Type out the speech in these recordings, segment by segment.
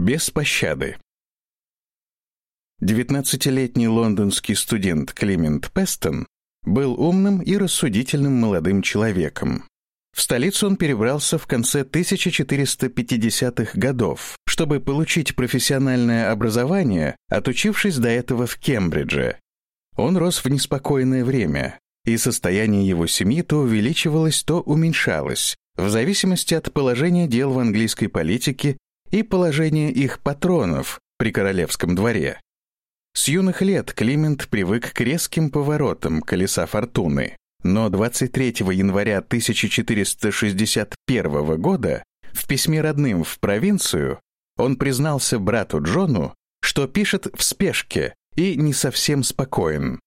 Без пощады. Девятнадцатилетний лондонский студент Климент Пестон был умным и рассудительным молодым человеком. В столицу он перебрался в конце 1450-х годов, чтобы получить профессиональное образование, отучившись до этого в Кембридже. Он рос в неспокойное время, и состояние его семьи то увеличивалось, то уменьшалось, в зависимости от положения дел в английской политике и положения их патронов при королевском дворе. С юных лет Климент привык к резким поворотам колеса фортуны, но 23 января 1461 года в письме родным в провинцию он признался брату Джону, что пишет в спешке и не совсем спокоен.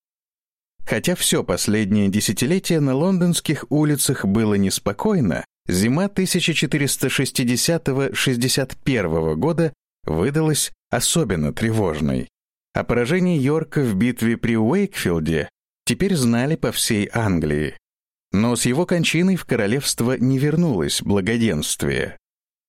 Хотя все последнее десятилетие на лондонских улицах было неспокойно, зима 1460-61 года выдалась особенно тревожной. О поражении Йорка в битве при Уэйкфилде теперь знали по всей Англии. Но с его кончиной в королевство не вернулось благоденствие.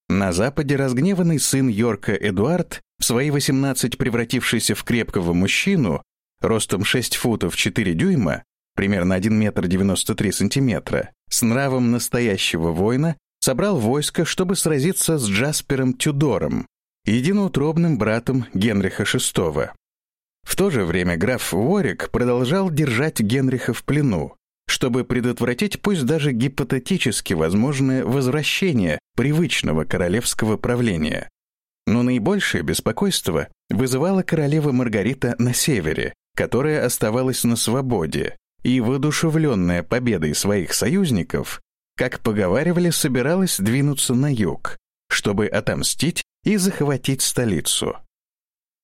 На западе разгневанный сын Йорка Эдуард, в свои 18 превратившийся в крепкого мужчину, ростом 6 футов 4 дюйма, примерно 1 метр 93 сантиметра, с нравом настоящего воина, собрал войско, чтобы сразиться с Джаспером Тюдором, единоутробным братом Генриха VI. В то же время граф Уорик продолжал держать Генриха в плену, чтобы предотвратить пусть даже гипотетически возможное возвращение привычного королевского правления. Но наибольшее беспокойство вызывала королева Маргарита на севере, которая оставалась на свободе, и, воодушевленная победой своих союзников, как поговаривали, собиралась двинуться на юг, чтобы отомстить и захватить столицу.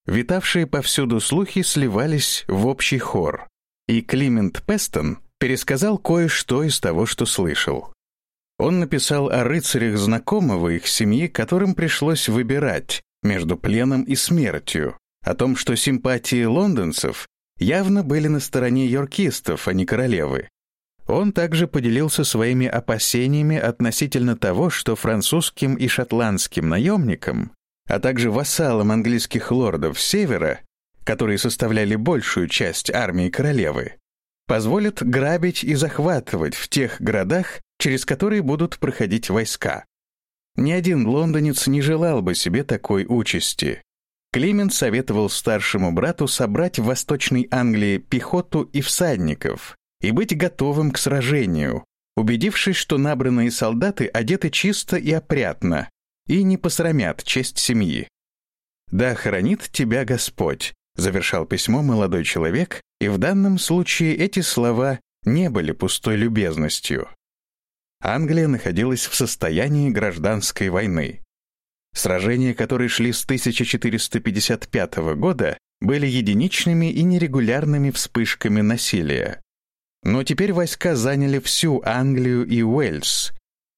Витавшие повсюду слухи сливались в общий хор, и Климент Пестон пересказал кое-что из того, что слышал. Он написал о рыцарях знакомого их семьи, которым пришлось выбирать между пленом и смертью, о том, что симпатии лондонцев явно были на стороне йоркистов, а не королевы. Он также поделился своими опасениями относительно того, что французским и шотландским наемникам, а также вассалам английских лордов Севера, которые составляли большую часть армии королевы, позволят грабить и захватывать в тех городах, через которые будут проходить войска. Ни один лондонец не желал бы себе такой участи. Климент советовал старшему брату собрать в Восточной Англии пехоту и всадников и быть готовым к сражению, убедившись, что набранные солдаты одеты чисто и опрятно и не посрамят честь семьи. «Да хранит тебя Господь», — завершал письмо молодой человек, и в данном случае эти слова не были пустой любезностью. Англия находилась в состоянии гражданской войны. Сражения, которые шли с 1455 года, были единичными и нерегулярными вспышками насилия. Но теперь войска заняли всю Англию и Уэльс.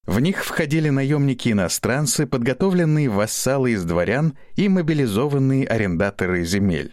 В них входили наемники-иностранцы, подготовленные вассалы из дворян и мобилизованные арендаторы земель.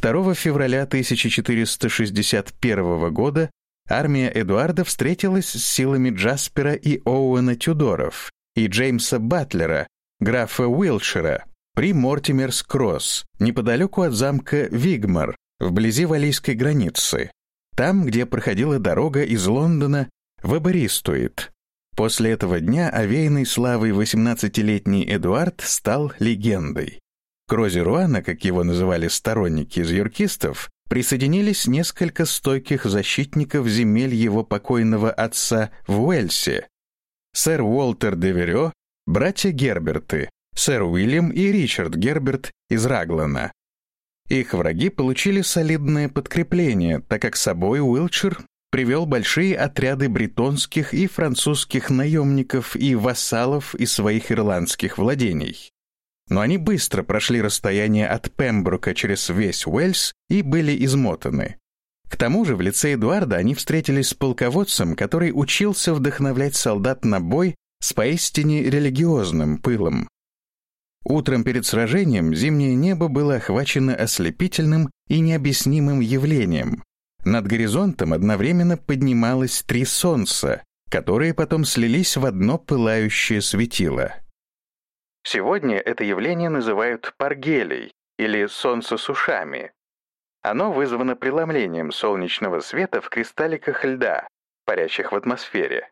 2 февраля 1461 года армия Эдуарда встретилась с силами Джаспера и Оуэна Тюдоров и Джеймса Батлера, графа Уилшира, при Мортимерс-Кросс, неподалеку от замка Вигмар, вблизи валийской границы, там, где проходила дорога из Лондона в Эбористуит. После этого дня овеянный славой 18-летний Эдуард стал легендой. К Розе Руана, как его называли сторонники из юркистов, присоединились несколько стойких защитников земель его покойного отца в Уэльсе. Сэр Уолтер де Верё братья Герберты, сэр Уильям и Ричард Герберт из Раглана. Их враги получили солидное подкрепление, так как с собой Уилчер привел большие отряды бретонских и французских наемников и вассалов из своих ирландских владений. Но они быстро прошли расстояние от Пембрука через весь Уэльс и были измотаны. К тому же в лице Эдуарда они встретились с полководцем, который учился вдохновлять солдат на бой с поистине религиозным пылом. Утром перед сражением зимнее небо было охвачено ослепительным и необъяснимым явлением. Над горизонтом одновременно поднималось три солнца, которые потом слились в одно пылающее светило. Сегодня это явление называют паргелей или солнцесушами. Оно вызвано преломлением солнечного света в кристалликах льда, парящих в атмосфере.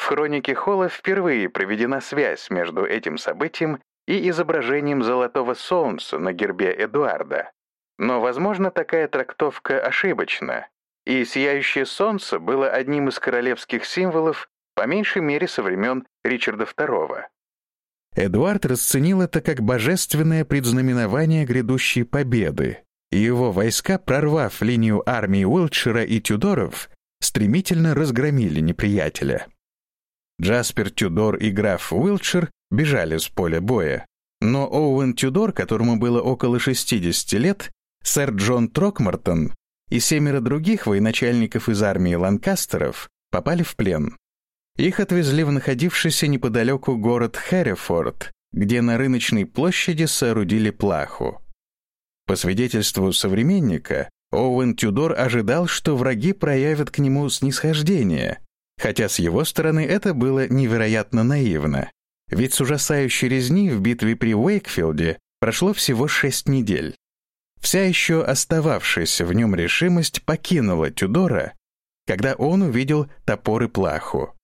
В хронике Холла впервые проведена связь между этим событием и изображением золотого солнца на гербе Эдуарда. Но, возможно, такая трактовка ошибочна, и сияющее солнце было одним из королевских символов по меньшей мере со времен Ричарда II. Эдуард расценил это как божественное предзнаменование грядущей победы, его войска, прорвав линию армии Уилтшира и Тюдоров, стремительно разгромили неприятеля. Джаспер Тюдор и граф Уилтшир бежали с поля боя, но Оуэн Тюдор, которому было около 60 лет, сэр Джон Трокмартон и семеро других военачальников из армии Ланкастеров попали в плен. Их отвезли в находившийся неподалеку город Хэррифорд, где на рыночной площади соорудили плаху. По свидетельству современника, Оуэн Тюдор ожидал, что враги проявят к нему снисхождение, хотя с его стороны это было невероятно наивно. Ведь с ужасающей резни в битве при Уэйкфилде прошло всего шесть недель. Вся еще остававшаяся в нем решимость покинула Тюдора, когда он увидел топор и плаху.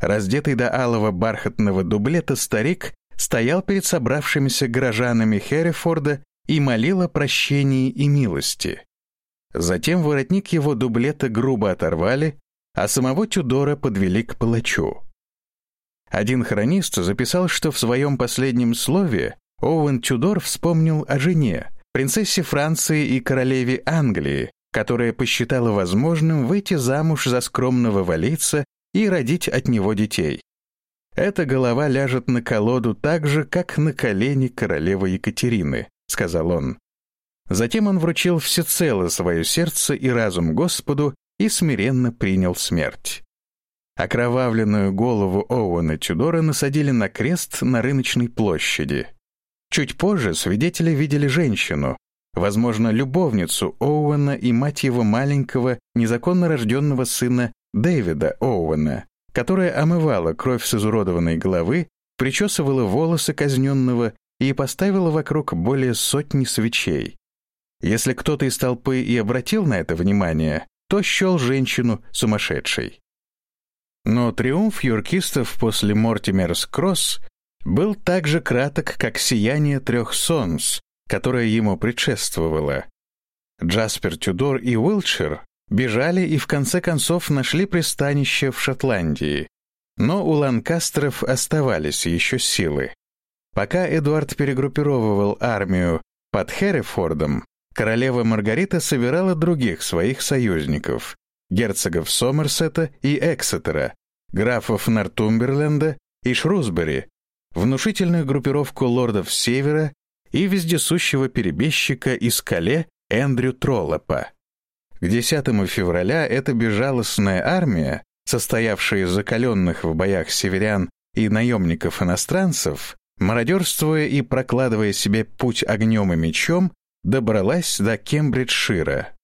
Раздетый до алого бархатного дублета старик стоял перед собравшимися горожанами Херрифорда и молил о прощении и милости. Затем воротник его дублета грубо оторвали, а самого Тюдора подвели к палачу. Один хронист записал, что в своем последнем слове Оуэн Тюдор вспомнил о жене, принцессе Франции и королеве Англии, которая посчитала возможным выйти замуж за скромного валийца и родить от него детей. Эта голова ляжет на колоду так же, как на колени королевы Екатерины, сказал он. Затем он вручил всецело свое сердце и разум Господу и смиренно принял смерть. Окровавленную голову Оуэна Тюдора насадили на крест на рыночной площади. Чуть позже свидетели видели женщину, возможно, любовницу Оуэна и мать его маленького, незаконно рожденного сына Дэвида Оуэна, которая омывала кровь с изуродованной головы, причесывала волосы казненного и поставила вокруг более сотни свечей. Если кто-то из толпы и обратил на это внимание, то счел женщину сумасшедшей. Но триумф юркистов после Мортимерс Кросс был так же краток, как сияние трех солнц, которое ему предшествовало. Джаспер Тюдор и Уилчер бежали и в конце концов нашли пристанище в Шотландии. Но у Ланкастеров оставались еще силы. Пока Эдуард перегруппировывал армию под Херрифордом, королева Маргарита собирала других своих союзников — герцогов Сомерсета и Эксетера, графов Нортумберленда и Шрусбери, внушительную группировку лордов Севера и вездесущего перебежчика из Кале Эндрю Троллопа. К 10 февраля эта безжалостная армия, состоявшая из закаленных в боях северян и наемников-иностранцев, мародерствуя и прокладывая себе путь огнем и мечом, добралась до Кембриджшира.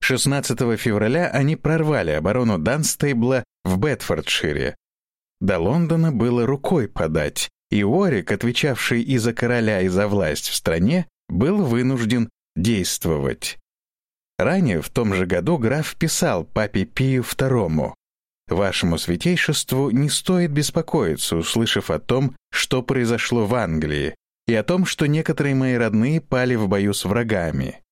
16 февраля они прорвали оборону Данстейбла в Бетфордшире. До Лондона было рукой подать, и Уорик, отвечавший и за короля, и за власть в стране, был вынужден действовать. Ранее, в том же году, граф писал папе Пию II. «Вашему святейшеству не стоит беспокоиться, услышав о том, что произошло в Англии, и о том, что некоторые мои родные пали в бою с врагами.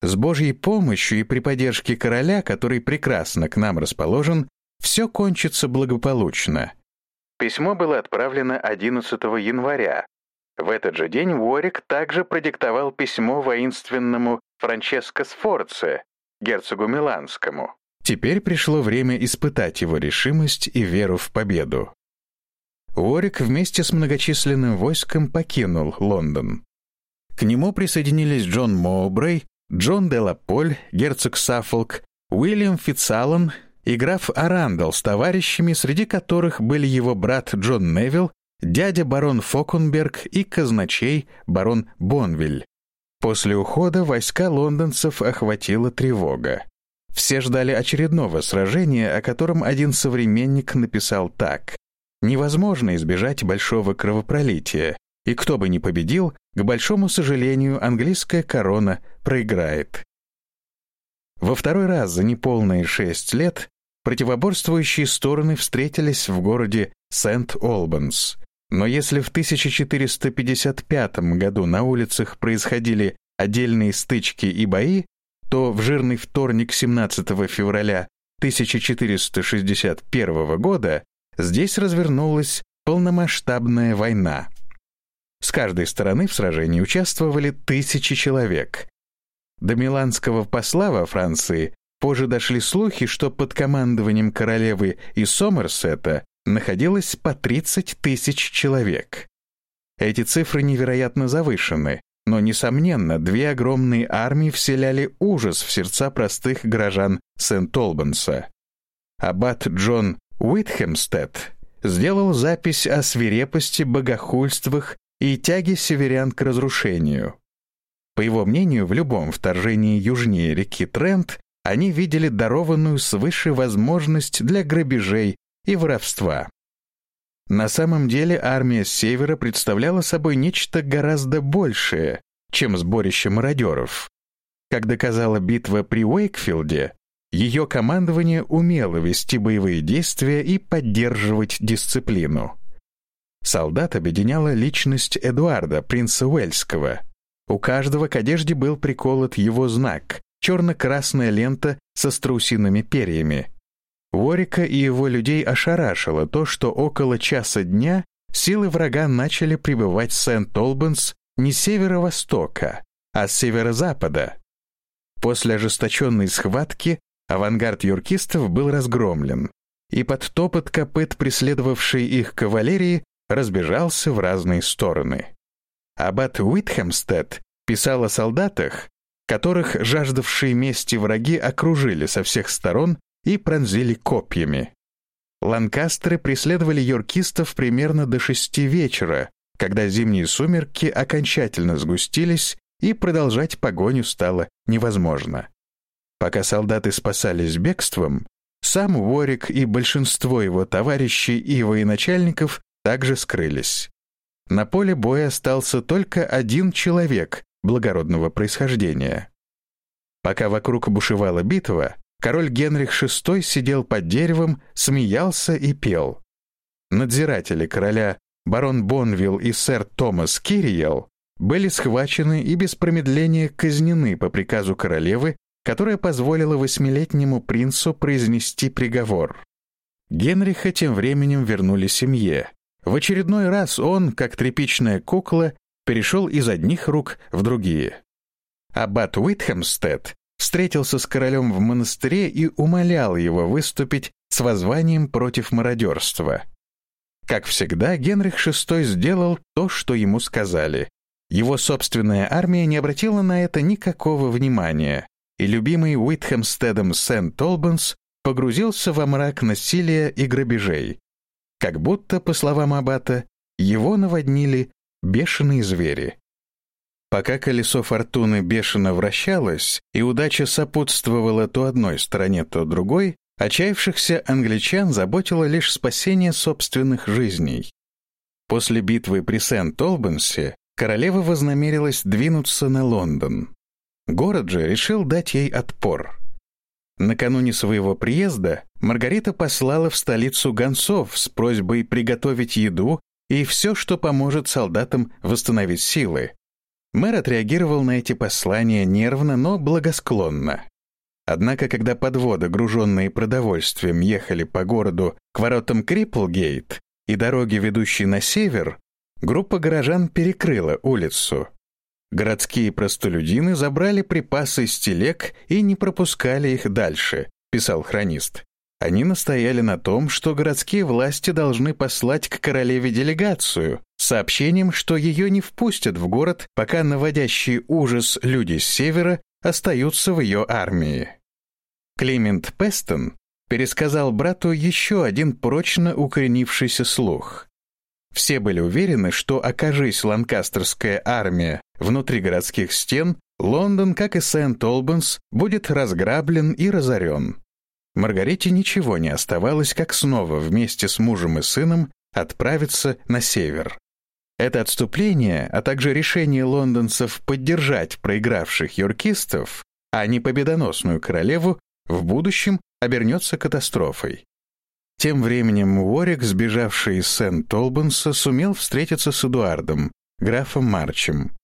С Божьей помощью и при поддержке короля, который прекрасно к нам расположен, все кончится благополучно». Письмо было отправлено 11 января. В этот же день Уорик также продиктовал письмо воинственному Франческо Сфорце, герцогу Миланскому. Теперь пришло время испытать его решимость и веру в победу. Уорик вместе с многочисленным войском покинул Лондон. К нему присоединились Джон Моубрей, Джон де Лаполь, герцог Саффолк, Уильям Фитцаллан и граф Арандал с товарищами, среди которых были его брат Джон Невилл, дядя барон Фокунберг и казначей барон Бонвиль. После ухода войска лондонцев охватила тревога. Все ждали очередного сражения, о котором один современник написал так. «Невозможно избежать большого кровопролития, и кто бы ни победил, к большому сожалению, английская корона проиграет. Во второй раз за неполные шесть лет противоборствующие стороны встретились в городе Сент-Олбанс. Но если в 1455 году на улицах происходили отдельные стычки и бои, то в жирный вторник 17 февраля 1461 года здесь развернулась полномасштабная война. С каждой стороны в сражении участвовали тысячи человек. До миланского посла во Франции позже дошли слухи, что под командованием королевы и Сомерсета находилось по 30 тысяч человек. Эти цифры невероятно завышены, но, несомненно, две огромные армии вселяли ужас в сердца простых горожан Сент-Олбанса. Аббат Джон Уитхемстед сделал запись о свирепости, богохульствах и тяге северян к разрушению. По его мнению, в любом вторжении южнее реки Трент они видели дарованную свыше возможность для грабежей и воровства. На самом деле армия севера представляла собой нечто гораздо большее, чем сборище мародеров. Как доказала битва при Уэйкфилде, ее командование умело вести боевые действия и поддерживать дисциплину. Солдат объединяла личность Эдуарда, принца Уэльского. У каждого к одежде был приколот его знак — черно-красная лента со страусиными перьями — Уорика и его людей ошарашило то, что около часа дня силы врага начали прибывать в Сент-Олбанс не с северо-востока, а с северо-запада. После ожесточенной схватки авангард юркистов был разгромлен, и под топот копыт преследовавшей их кавалерии разбежался в разные стороны. Аббат Уитхемстед писал о солдатах, которых жаждавшие мести враги окружили со всех сторон и пронзили копьями. Ланкастеры преследовали йоркистов примерно до шести вечера, когда зимние сумерки окончательно сгустились и продолжать погоню стало невозможно. Пока солдаты спасались бегством, сам Уорик и большинство его товарищей и военачальников также скрылись. На поле боя остался только один человек благородного происхождения. Пока вокруг бушевала битва, Король Генрих VI сидел под деревом, смеялся и пел. Надзиратели короля барон Бонвилл и сэр Томас Кириел были схвачены и без промедления казнены по приказу королевы, которая позволила восьмилетнему принцу произнести приговор. Генриха тем временем вернули семье. В очередной раз он, как тряпичная кукла, перешел из одних рук в другие. Аббат Уитхемстед встретился с королем в монастыре и умолял его выступить с воззванием против мародерства. Как всегда, Генрих VI сделал то, что ему сказали. Его собственная армия не обратила на это никакого внимания, и любимый Уитхемстедом Сент-Олбанс погрузился во мрак насилия и грабежей. Как будто, по словам Аббата, его наводнили бешеные звери. Пока колесо фортуны бешено вращалось, и удача сопутствовала то одной стороне, то другой, отчаявшихся англичан заботило лишь спасение собственных жизней. После битвы при Сент-Олбансе королева вознамерилась двинуться на Лондон. Город же решил дать ей отпор. Накануне своего приезда Маргарита послала в столицу гонцов с просьбой приготовить еду и все, что поможет солдатам восстановить силы, Мэр отреагировал на эти послания нервно, но благосклонно. Однако, когда подводы, груженные продовольствием, ехали по городу к воротам Крипплгейт и дороге, ведущей на север, группа горожан перекрыла улицу. Городские простолюдины забрали припасы с телег и не пропускали их дальше, писал хронист. Они настояли на том, что городские власти должны послать к королеве делегацию с сообщением, что ее не впустят в город, пока наводящие ужас люди с севера остаются в ее армии. Климент Пестон пересказал брату еще один прочно укоренившийся слух. Все были уверены, что, окажись ланкастерская армия внутри городских стен, Лондон, как и Сент-Олбанс, будет разграблен и разорен. Маргарите ничего не оставалось, как снова вместе с мужем и сыном отправиться на север. Это отступление, а также решение лондонцев поддержать проигравших йоркистов, а не победоносную королеву, в будущем обернется катастрофой. Тем временем Уорик, сбежавший из Сент-Олбанса, сумел встретиться с Эдуардом, графом Марчем.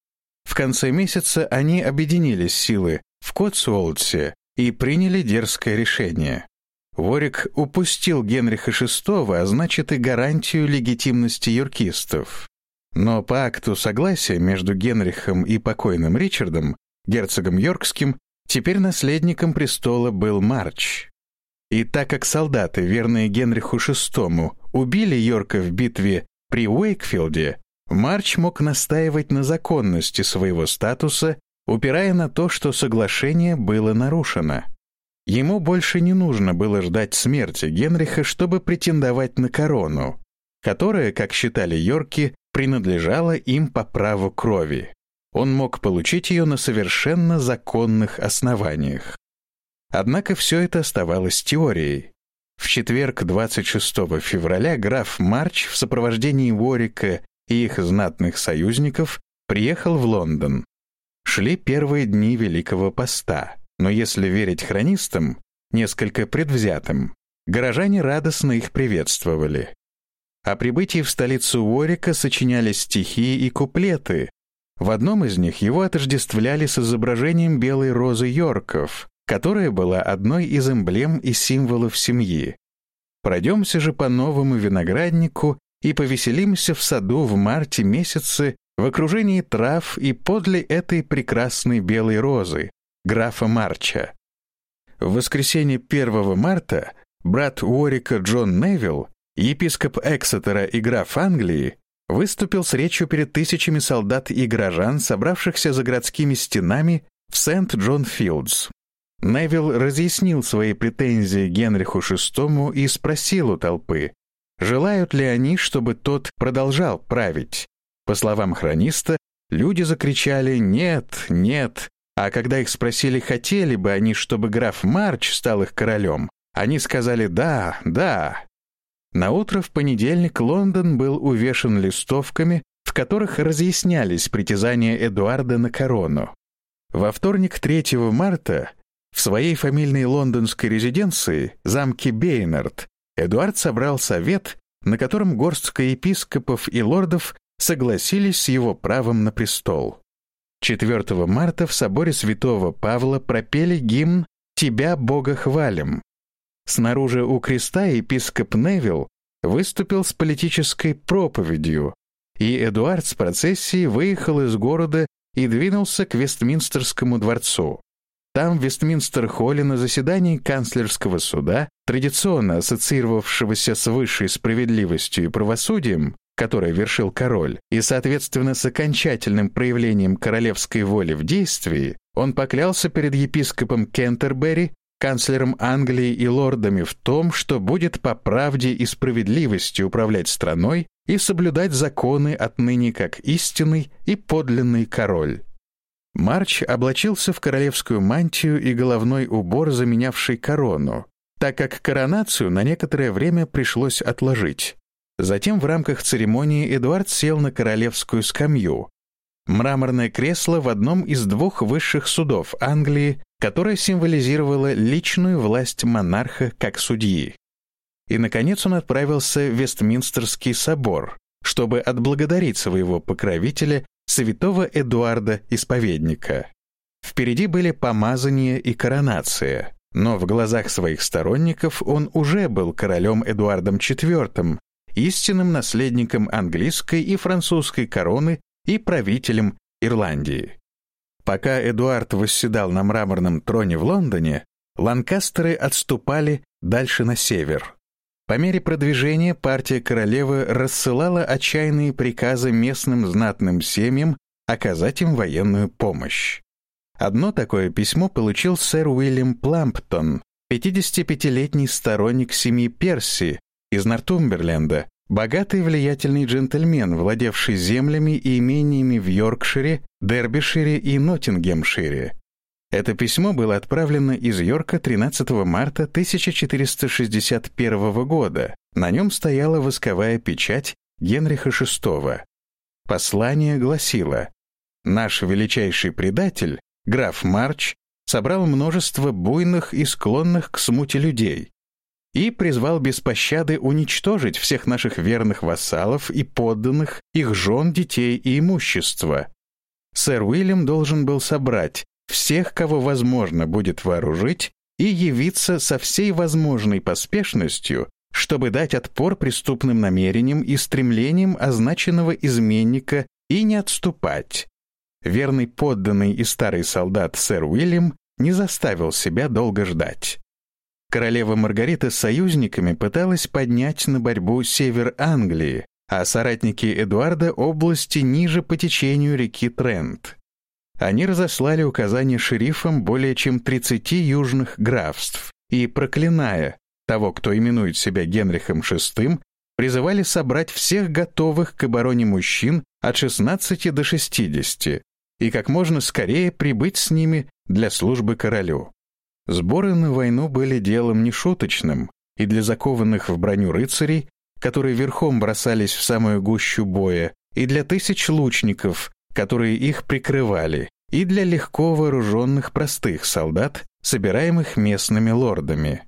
В конце месяца они объединили силы в Котсуолтсе и приняли дерзкое решение. Уорик упустил Генриха VI, а значит и гарантию легитимности юркистов. Но по акту согласия между Генрихом и покойным Ричардом, герцогом Йоркским, теперь наследником престола был Марч. И так как солдаты, верные Генриху VI, убили Йорка в битве при Уэйкфилде, Марч мог настаивать на законности своего статуса, упирая на то, что соглашение было нарушено. Ему больше не нужно было ждать смерти Генриха, чтобы претендовать на корону, которая, как считали Йорки, принадлежала им по праву крови. Он мог получить ее на совершенно законных основаниях. Однако все это оставалось теорией. В четверг 26 февраля граф Марч в сопровождении Ворика и их знатных союзников приехал в Лондон. Шли первые дни Великого Поста, но если верить хронистам, несколько предвзятым, горожане радостно их приветствовали. О прибытии в столицу Уорика сочинялись стихи и куплеты. В одном из них его отождествляли с изображением белой розы Йорков, которая была одной из эмблем и символов семьи. Пройдемся же по новому винограднику и повеселимся в саду в марте месяце в окружении трав и подле этой прекрасной белой розы, графа Марча. В воскресенье 1 марта брат Уорика Джон Невилл епископ Эксетера и граф Англии, выступил с речью перед тысячами солдат и горожан, собравшихся за городскими стенами в Сент-Джон-Филдс. Невилл разъяснил свои претензии Генриху VI и спросил у толпы, желают ли они, чтобы тот продолжал править. По словам хрониста, люди закричали «нет, нет», а когда их спросили, хотели бы они, чтобы граф Марч стал их королем, они сказали «да, да». На утро в понедельник Лондон был увешан листовками, в которых разъяснялись притязания Эдуарда на корону. Во вторник 3 марта в своей фамильной лондонской резиденции, замке Бейнард, Эдуард собрал совет, на котором горстка епископов и лордов согласились с его правом на престол. 4 марта в соборе святого Павла пропели гимн «Тебя, Бога, хвалим», Снаружи у креста епископ Невилл выступил с политической проповедью, и Эдуард с процессией выехал из города и двинулся к Вестминстерскому дворцу. Там, в Вестминстер-холле, на заседании канцлерского суда, традиционно ассоциировавшегося с высшей справедливостью и правосудием, которое вершил король, и, соответственно, с окончательным проявлением королевской воли в действии, он поклялся перед епископом Кентербери канцлером Англии и лордами в том, что будет по правде и справедливости управлять страной и соблюдать законы отныне как истинный и подлинный король. Марч облачился в королевскую мантию и головной убор, заменявший корону, так как коронацию на некоторое время пришлось отложить. Затем в рамках церемонии Эдуард сел на королевскую скамью, мраморное кресло в одном из двух высших судов Англии, которое символизировало личную власть монарха как судьи. И, наконец, он отправился в Вестминстерский собор, чтобы отблагодарить своего покровителя, святого Эдуарда Исповедника. Впереди были помазание и коронация, но в глазах своих сторонников он уже был королем Эдуардом IV, истинным наследником английской и французской короны и правителем Ирландии. Пока Эдуард восседал на мраморном троне в Лондоне, ланкастеры отступали дальше на север. По мере продвижения партия королевы рассылала отчаянные приказы местным знатным семьям оказать им военную помощь. Одно такое письмо получил сэр Уильям Пламптон, 55-летний сторонник семьи Перси из Нортумберленда, Богатый и влиятельный джентльмен, владевший землями и имениями в Йоркшире, Дербишире и Ноттингемшире. Это письмо было отправлено из Йорка 13 марта 1461 года. На нем стояла восковая печать Генриха VI. Послание гласило «Наш величайший предатель, граф Марч, собрал множество буйных и склонных к смуте людей и призвал без пощады уничтожить всех наших верных вассалов и подданных, их жен, детей и имущество. Сэр Уильям должен был собрать всех, кого возможно будет вооружить, и явиться со всей возможной поспешностью, чтобы дать отпор преступным намерениям и стремлениям означенного изменника и не отступать. Верный подданный и старый солдат сэр Уильям не заставил себя долго ждать. Королева Маргарита с союзниками пыталась поднять на борьбу север Англии, а соратники Эдуарда — области ниже по течению реки Трент. Они разослали указания шерифам более чем 30 южных графств и, проклиная того, кто именует себя Генрихом VI, призывали собрать всех готовых к обороне мужчин от 16 до 60 и как можно скорее прибыть с ними для службы королю. Сборы на войну были делом нешуточным, и для закованных в броню рыцарей, которые верхом бросались в самую гущу боя, и для тысяч лучников, которые их прикрывали, и для легко вооруженных простых солдат, собираемых местными лордами.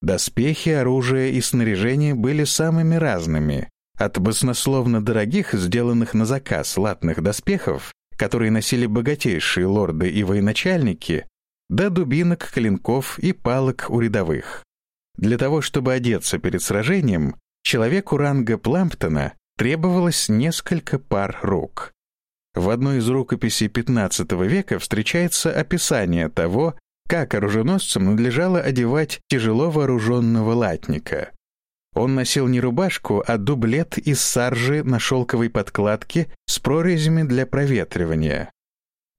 Доспехи, оружие и снаряжение были самыми разными, от баснословно дорогих, сделанных на заказ латных доспехов, которые носили богатейшие лорды и военачальники, до дубинок, клинков и палок у рядовых. Для того, чтобы одеться перед сражением, человеку ранга Пламптона требовалось несколько пар рук. В одной из рукописей XV века встречается описание того, как оруженосцам надлежало одевать тяжело вооруженного латника. Он носил не рубашку, а дублет из саржи на шелковой подкладке с прорезями для проветривания.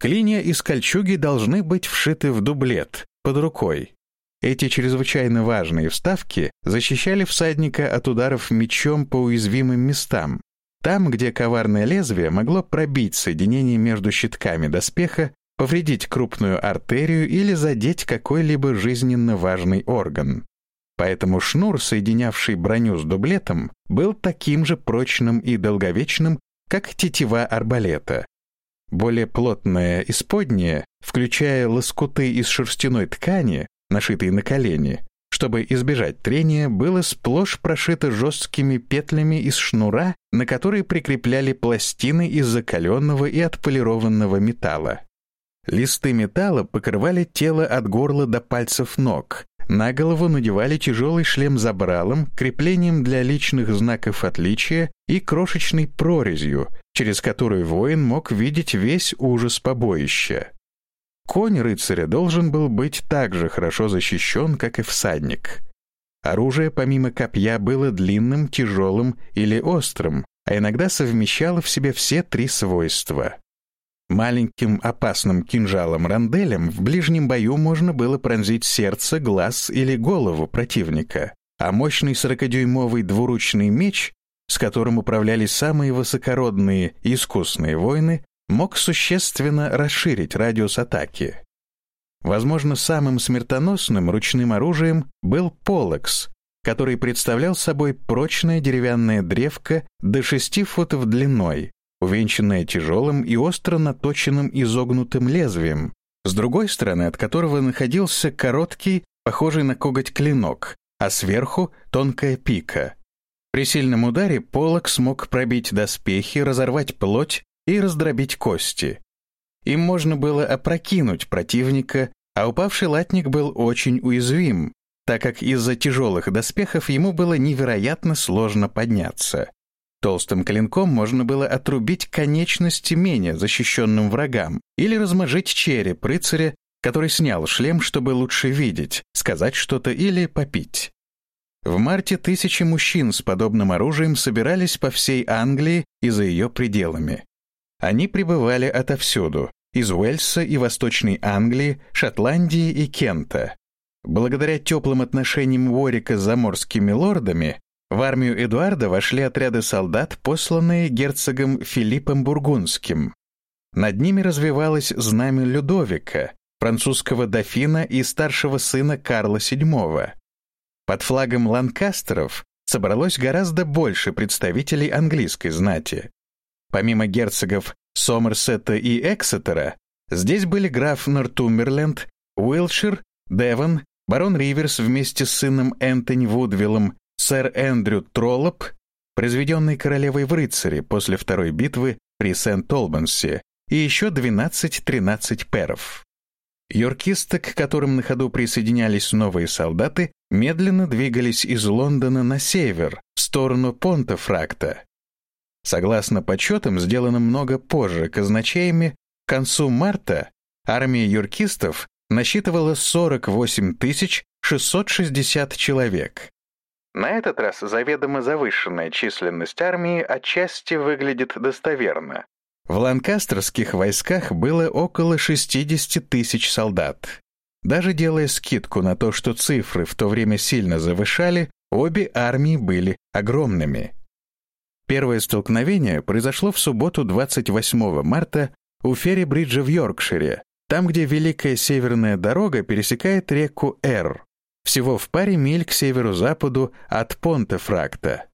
Клинья из кольчуги должны быть вшиты в дублет, под рукой. Эти чрезвычайно важные вставки защищали всадника от ударов мечом по уязвимым местам, там, где коварное лезвие могло пробить соединение между щитками доспеха, повредить крупную артерию или задеть какой-либо жизненно важный орган. Поэтому шнур, соединявший броню с дублетом, был таким же прочным и долговечным, как тетива арбалета. Более плотное исподнее, включая лоскуты из шерстяной ткани, нашитые на колени, чтобы избежать трения, было сплошь прошито жесткими петлями из шнура, на которые прикрепляли пластины из закаленного и отполированного металла. Листы металла покрывали тело от горла до пальцев ног. На голову надевали тяжелый шлем забралом, креплением для личных знаков отличия и крошечной прорезью, через которую воин мог видеть весь ужас побоища. Конь рыцаря должен был быть так же хорошо защищен, как и всадник. Оружие помимо копья было длинным, тяжелым или острым, а иногда совмещало в себе все три свойства. Маленьким опасным кинжалом-ранделем в ближнем бою можно было пронзить сердце, глаз или голову противника, а мощный сорокадюймовый двуручный меч, с которым управлялись самые высокородные и искусные воины, мог существенно расширить радиус атаки. Возможно, самым смертоносным ручным оружием был полекс, который представлял собой прочная деревянная древко до 6 футов длиной, увенчанная тяжелым и остро наточенным изогнутым лезвием, с другой стороны от которого находился короткий, похожий на коготь клинок, а сверху — тонкая пика. При сильном ударе полок смог пробить доспехи, разорвать плоть и раздробить кости. Им можно было опрокинуть противника, а упавший латник был очень уязвим, так как из-за тяжелых доспехов ему было невероятно сложно подняться. Толстым клинком можно было отрубить конечности менее защищенным врагам или размажить череп рыцаря, который снял шлем, чтобы лучше видеть, сказать что-то или попить. В марте тысячи мужчин с подобным оружием собирались по всей Англии и за ее пределами. Они прибывали отовсюду, из Уэльса и Восточной Англии, Шотландии и Кента. Благодаря теплым отношениям Уорика с заморскими лордами, в армию Эдуарда вошли отряды солдат, посланные герцогом Филиппом Бургундским. Над ними развивалось знамя Людовика, французского дофина и старшего сына Карла VII. Под флагом Ланкастеров собралось гораздо больше представителей английской знати. Помимо герцогов Сомерсета и Эксетера, здесь были граф Нортумберленд, Уилшир, Девон, барон Риверс вместе с сыном Энтони Вудвиллом, сэр Эндрю Троллоп, произведенный королевой в рыцаре после второй битвы при Сент-Олбансе, и еще 12-13 перов. Йоркисты, к которым на ходу присоединялись новые солдаты, медленно двигались из Лондона на север, в сторону Понтефракта. Согласно подсчетам, сделанным много позже казначеями, к концу марта армия юркистов насчитывала 48 660 человек. На этот раз заведомо завышенная численность армии отчасти выглядит достоверно. В ланкастерских войсках было около 60 тысяч солдат. Даже делая скидку на то, что цифры в то время сильно завышали, обе армии были огромными. Первое столкновение произошло в субботу 28 марта у Ферри-бриджа в Йоркшире, там, где Великая Северная дорога пересекает реку Эр, всего в паре миль к северо-западу от Понтефракта.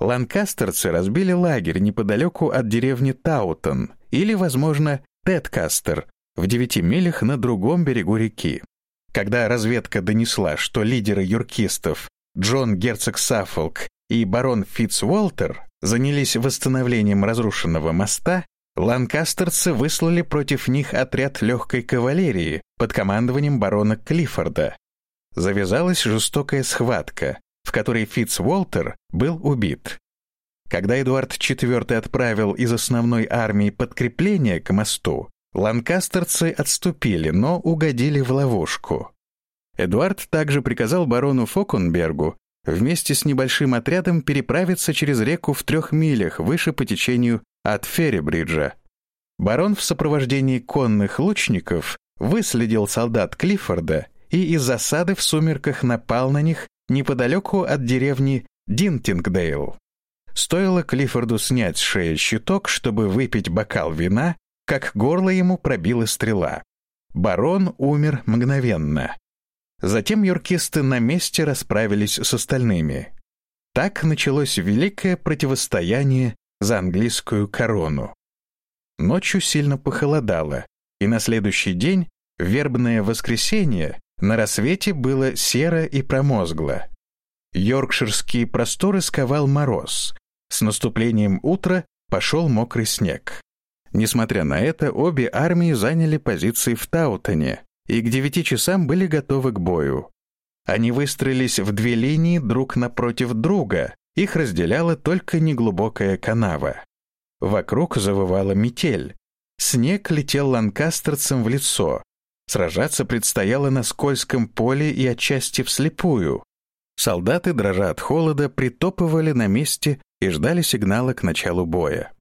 Ланкастерцы разбили лагерь неподалеку от деревни Таутон или, возможно, Теткастер в девяти милях на другом берегу реки. Когда разведка донесла, что лидеры юркистов Джон Герцог Саффолк и барон Фитцволтер занялись восстановлением разрушенного моста, ланкастерцы выслали против них отряд легкой кавалерии под командованием барона Клиффорда. Завязалась жестокая схватка, в которой Фитцволтер был убит. Когда Эдуард IV отправил из основной армии подкрепление к мосту, ланкастерцы отступили, но угодили в ловушку. Эдуард также приказал барону Фокунбергу вместе с небольшим отрядом переправиться через реку в трех милях выше по течению от Феррибриджа. Барон в сопровождении конных лучников выследил солдат Клиффорда и из засады в сумерках напал на них неподалеку от деревни Динтингдейл. Стоило Клиффорду снять с шеи щиток, чтобы выпить бокал вина, как горло ему пробила стрела. Барон умер мгновенно. Затем юркисты на месте расправились с остальными. Так началось великое противостояние за английскую корону. Ночью сильно похолодало, и на следующий день, вербное воскресенье, на рассвете было серо и промозгло. Йоркширские просторы сковал мороз. С наступлением утра пошел мокрый снег. Несмотря на это, обе армии заняли позиции в Таутоне и к девяти часам были готовы к бою. Они выстроились в две линии друг напротив друга, их разделяла только неглубокая канава. Вокруг завывала метель. Снег летел ланкастерцам в лицо, Сражаться предстояло на скользком поле и отчасти вслепую. Солдаты, дрожа от холода, притопывали на месте и ждали сигнала к началу боя.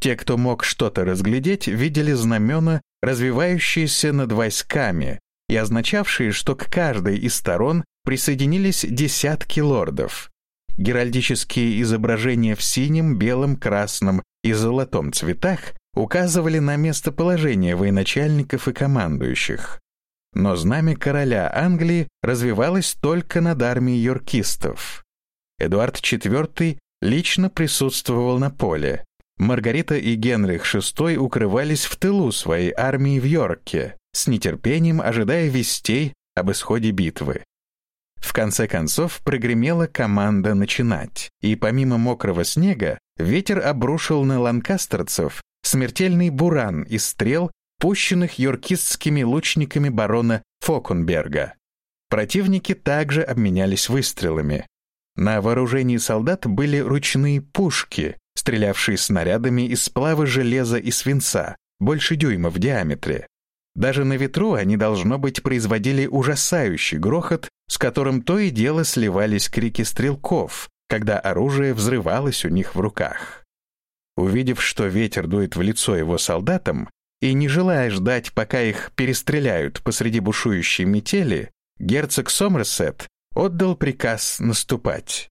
Те, кто мог что-то разглядеть, видели знамена, развивающиеся над войсками и означавшие, что к каждой из сторон присоединились десятки лордов. Геральдические изображения в синем, белом, красном и золотом цветах указывали на местоположение военачальников и командующих. Но знамя короля Англии развивалось только над армией йоркистов. Эдуард IV лично присутствовал на поле. Маргарита и Генрих VI укрывались в тылу своей армии в Йорке, с нетерпением ожидая вестей об исходе битвы. В конце концов прогремела команда начинать, и помимо мокрого снега ветер обрушил на ланкастерцев смертельный буран из стрел, пущенных йоркистскими лучниками барона Фокунберга. Противники также обменялись выстрелами. На вооружении солдат были ручные пушки, стрелявшие снарядами из сплава железа и свинца, больше дюйма в диаметре. Даже на ветру они, должно быть, производили ужасающий грохот, с которым то и дело сливались крики стрелков, когда оружие взрывалось у них в руках. Увидев, что ветер дует в лицо его солдатам, и не желая ждать, пока их перестреляют посреди бушующей метели, герцог Сомерсет отдал приказ наступать.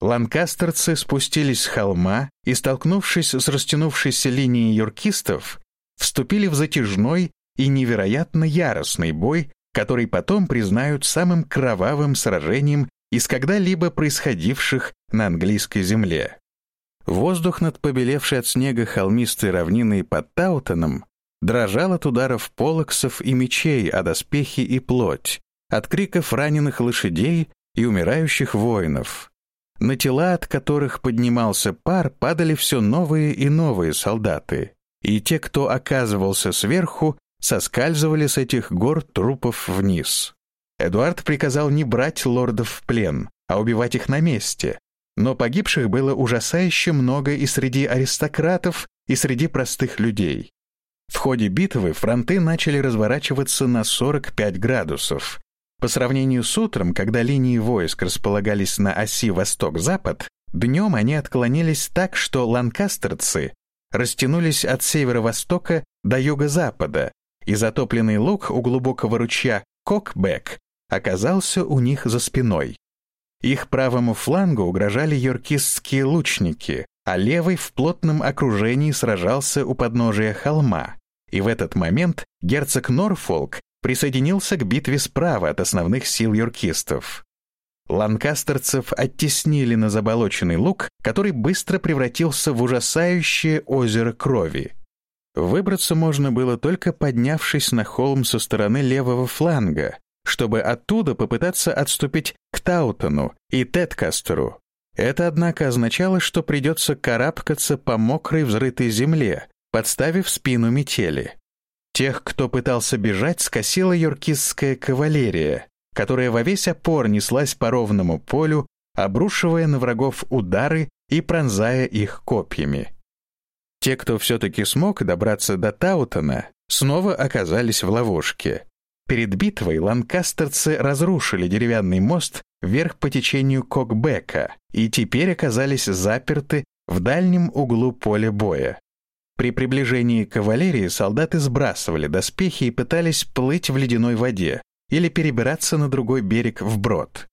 Ланкастерцы спустились с холма и, столкнувшись с растянувшейся линией юркистов, вступили в затяжной и невероятно яростный бой, который потом признают самым кровавым сражением из когда-либо происходивших на английской земле. Воздух над побелевшей от снега холмистой равниной под Таутоном дрожал от ударов полоксов и мечей о доспехи и плоть, от криков раненых лошадей и умирающих воинов. На тела, от которых поднимался пар, падали все новые и новые солдаты, и те, кто оказывался сверху, соскальзывали с этих гор трупов вниз. Эдуард приказал не брать лордов в плен, а убивать их на месте, но погибших было ужасающе много и среди аристократов, и среди простых людей. В ходе битвы фронты начали разворачиваться на 45 градусов, по сравнению с утром, когда линии войск располагались на оси восток-запад, днем они отклонились так, что ланкастерцы растянулись от северо-востока до юго-запада, и затопленный луг у глубокого ручья Кокбек оказался у них за спиной. Их правому флангу угрожали йоркистские лучники, а левый в плотном окружении сражался у подножия холма. И в этот момент герцог Норфолк присоединился к битве справа от основных сил юркистов. Ланкастерцев оттеснили на заболоченный луг, который быстро превратился в ужасающее озеро крови. Выбраться можно было только поднявшись на холм со стороны левого фланга, чтобы оттуда попытаться отступить к Таутону и Теткастеру. Это, однако, означало, что придется карабкаться по мокрой взрытой земле, подставив спину метели. Тех, кто пытался бежать, скосила юркистская кавалерия, которая во весь опор неслась по ровному полю, обрушивая на врагов удары и пронзая их копьями. Те, кто все-таки смог добраться до Таутона, снова оказались в ловушке. Перед битвой ланкастерцы разрушили деревянный мост вверх по течению Кокбека и теперь оказались заперты в дальнем углу поля боя. При приближении кавалерии солдаты сбрасывали доспехи и пытались плыть в ледяной воде или перебираться на другой берег вброд.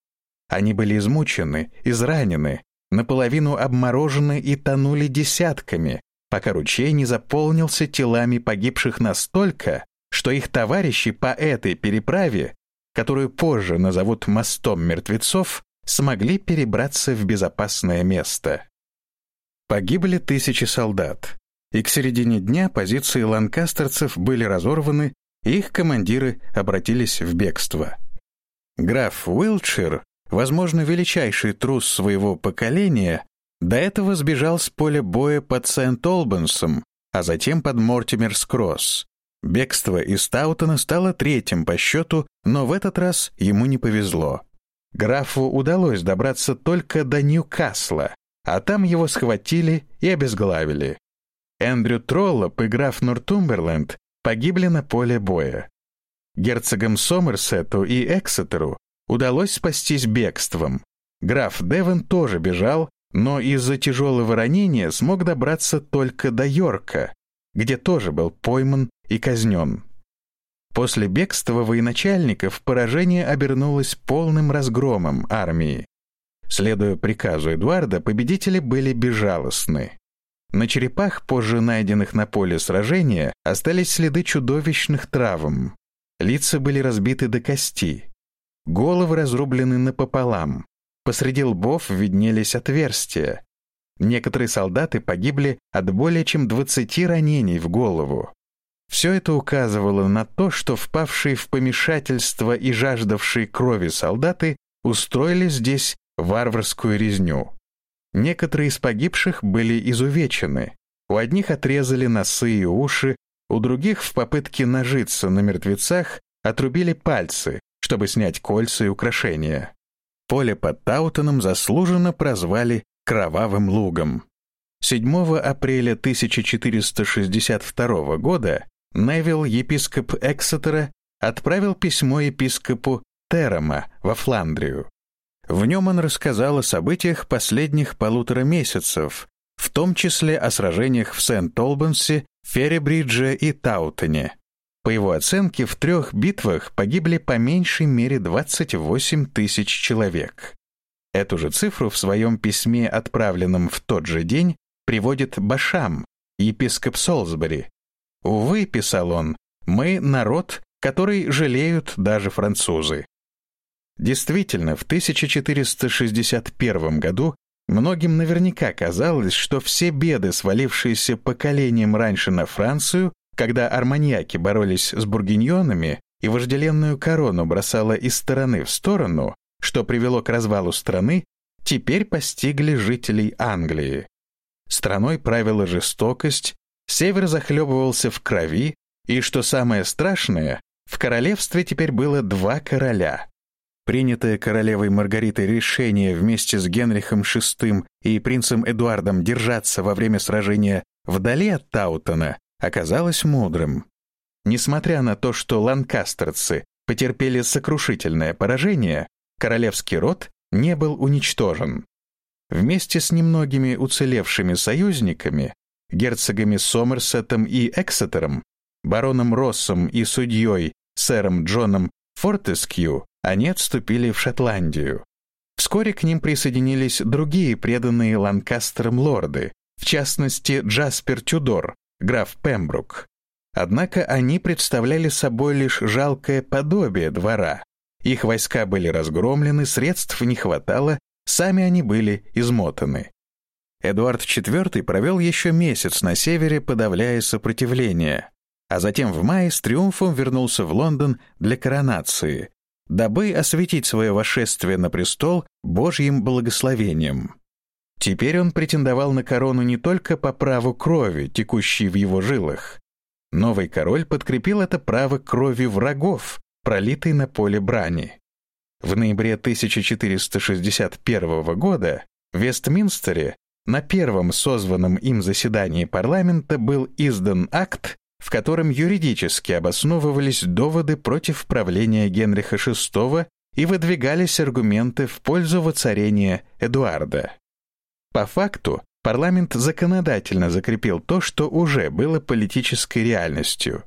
Они были измучены, изранены, наполовину обморожены и тонули десятками, пока ручей не заполнился телами погибших настолько, что их товарищи по этой переправе, которую позже назовут «мостом мертвецов», смогли перебраться в безопасное место. Погибли тысячи солдат и к середине дня позиции ланкастерцев были разорваны, и их командиры обратились в бегство. Граф Уилчер, возможно, величайший трус своего поколения, до этого сбежал с поля боя под Сент-Олбансом, а затем под Мортимерс-Кросс. Бегство из Таутона стало третьим по счету, но в этот раз ему не повезло. Графу удалось добраться только до Ньюкасла, а там его схватили и обезглавили. Эндрю Троллоп и граф Нортумберленд погибли на поле боя. Герцогам Сомерсету и Эксетеру удалось спастись бегством. Граф Девон тоже бежал, но из-за тяжелого ранения смог добраться только до Йорка, где тоже был пойман и казнен. После бегства военачальников поражение обернулось полным разгромом армии. Следуя приказу Эдуарда, победители были безжалостны. На черепах, позже найденных на поле сражения, остались следы чудовищных травм. Лица были разбиты до кости. Головы разрублены напополам. Посреди лбов виднелись отверстия. Некоторые солдаты погибли от более чем 20 ранений в голову. Все это указывало на то, что впавшие в помешательство и жаждавшие крови солдаты устроили здесь варварскую резню. Некоторые из погибших были изувечены. У одних отрезали носы и уши, у других в попытке нажиться на мертвецах отрубили пальцы, чтобы снять кольца и украшения. Поле под Таутоном заслуженно прозвали «Кровавым лугом». 7 апреля 1462 года Невил, епископ Эксетера, отправил письмо епископу Терама во Фландрию. В нем он рассказал о событиях последних полутора месяцев, в том числе о сражениях в Сент-Олбансе, Феррибридже и Таутоне. По его оценке, в трех битвах погибли по меньшей мере 28 тысяч человек. Эту же цифру в своем письме, отправленном в тот же день, приводит Башам, епископ Солсбери. «Увы», — писал он, — «мы народ, который жалеют даже французы». Действительно, в 1461 году Многим наверняка казалось, что все беды, свалившиеся поколением раньше на Францию, когда арманьяки боролись с бургиньонами и вожделенную корону бросала из стороны в сторону, что привело к развалу страны, теперь постигли жителей Англии. Страной правила жестокость, север захлебывался в крови, и, что самое страшное, в королевстве теперь было два короля. Принятое королевой Маргаритой решение вместе с Генрихом VI и принцем Эдуардом держаться во время сражения вдали от Таутона оказалось мудрым. Несмотря на то, что ланкастерцы потерпели сокрушительное поражение, королевский род не был уничтожен. Вместе с немногими уцелевшими союзниками, герцогами Сомерсетом и Эксетером, бароном Россом и судьей сэром Джоном Фортескью, они отступили в Шотландию. Вскоре к ним присоединились другие преданные Ланкастером лорды, в частности Джаспер Тюдор, граф Пембрук. Однако они представляли собой лишь жалкое подобие двора. Их войска были разгромлены, средств не хватало, сами они были измотаны. Эдуард IV провел еще месяц на севере, подавляя сопротивление, а затем в мае с триумфом вернулся в Лондон для коронации, дабы осветить свое вошествие на престол Божьим благословением. Теперь он претендовал на корону не только по праву крови, текущей в его жилах. Новый король подкрепил это право крови врагов, пролитой на поле брани. В ноябре 1461 года в Вестминстере на первом созванном им заседании парламента был издан акт, в котором юридически обосновывались доводы против правления Генриха VI и выдвигались аргументы в пользу воцарения Эдуарда. По факту, парламент законодательно закрепил то, что уже было политической реальностью.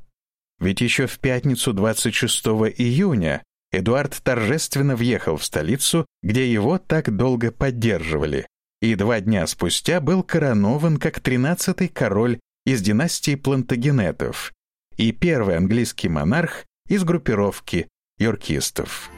Ведь еще в пятницу 26 июня Эдуард торжественно въехал в столицу, где его так долго поддерживали, и два дня спустя был коронован как тринадцатый король из династии Плантагенетов и первый английский монарх из группировки йоркистов.